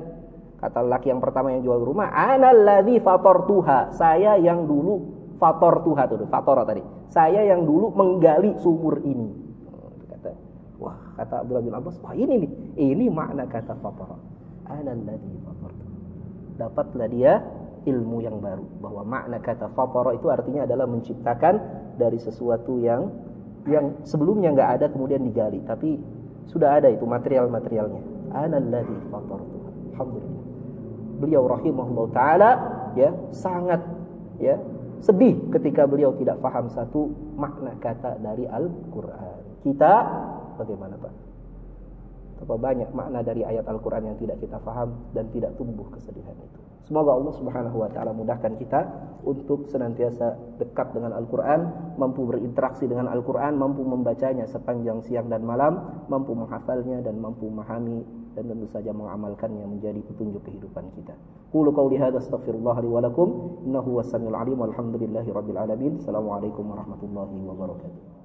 kata lelaki yang pertama yang jual rumah, analladzi fatartuha. Saya yang dulu Fator tuha tuh, fator tadi. Saya yang dulu menggali sumur ini. Kata, wah kata Abdullah bin Abbas, wah ini nih, ini makna kata fator. Analladzi fator. Dapatlah dia ilmu yang baru bahwa makna kata fator itu artinya adalah menciptakan dari sesuatu yang yang sebelumnya nggak ada kemudian digali, tapi sudah ada itu material-materialnya. Analladzi fator. Alhamdulillah. Beliau rahimahullah taala ya sangat ya sedih ketika beliau tidak paham satu makna kata dari Al-Quran. Kita bagaimana Pak? Betapa banyak makna dari ayat Al-Quran yang tidak kita faham dan tidak tumbuh kesedihan itu. Semoga Allah Subhanahu wa taala mudahkan kita untuk senantiasa dekat dengan Al-Qur'an, mampu berinteraksi dengan Al-Qur'an, mampu membacanya sepanjang siang dan malam, mampu menghafalnya dan mampu memahami dan tentu saja mengamalkannya menjadi petunjuk kehidupan kita. Qulu qawli hadza astaghfirullah li wa lakum innahu was-samiul alim walhamdulillahi rabbil alamin. Assalamualaikum warahmatullahi wabarakatuh.